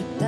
worship.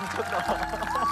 아, 미쳤다.